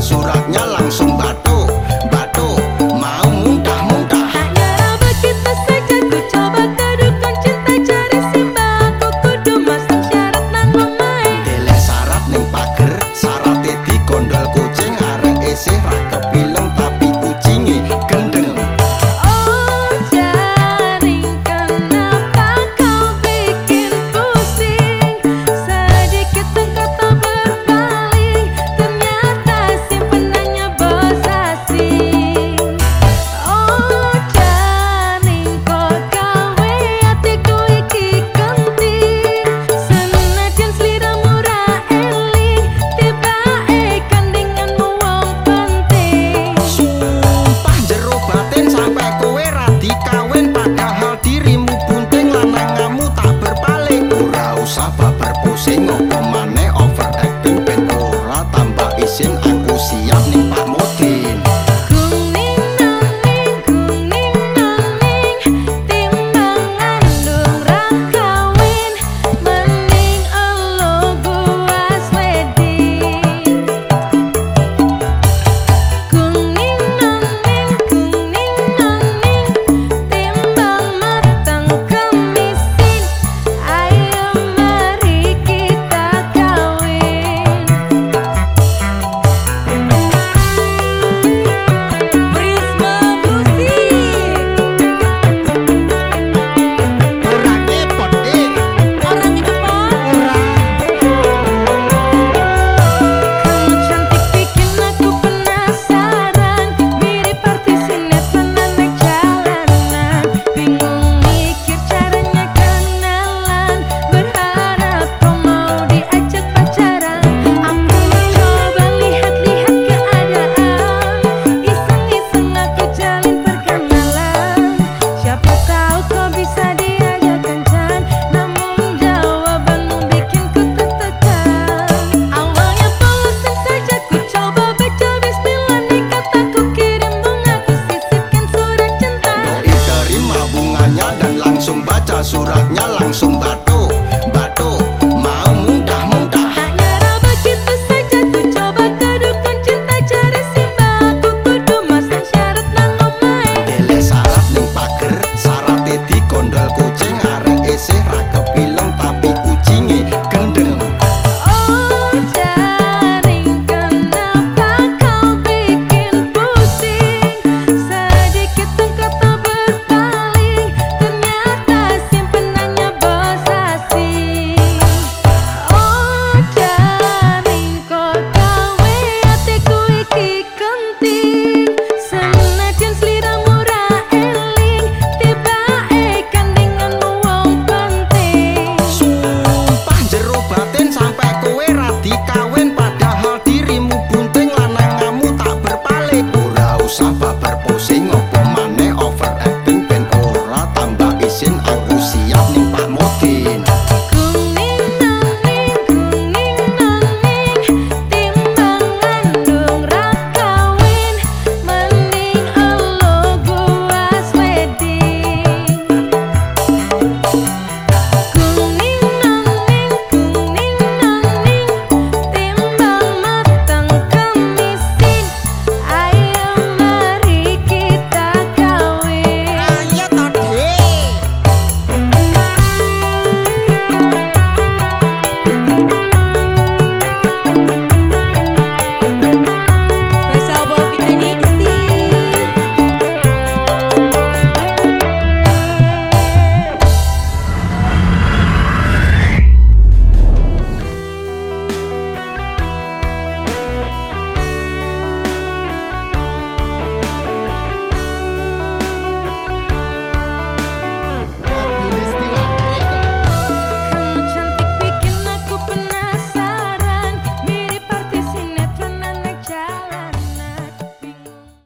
suratnya langsung suratnya langsung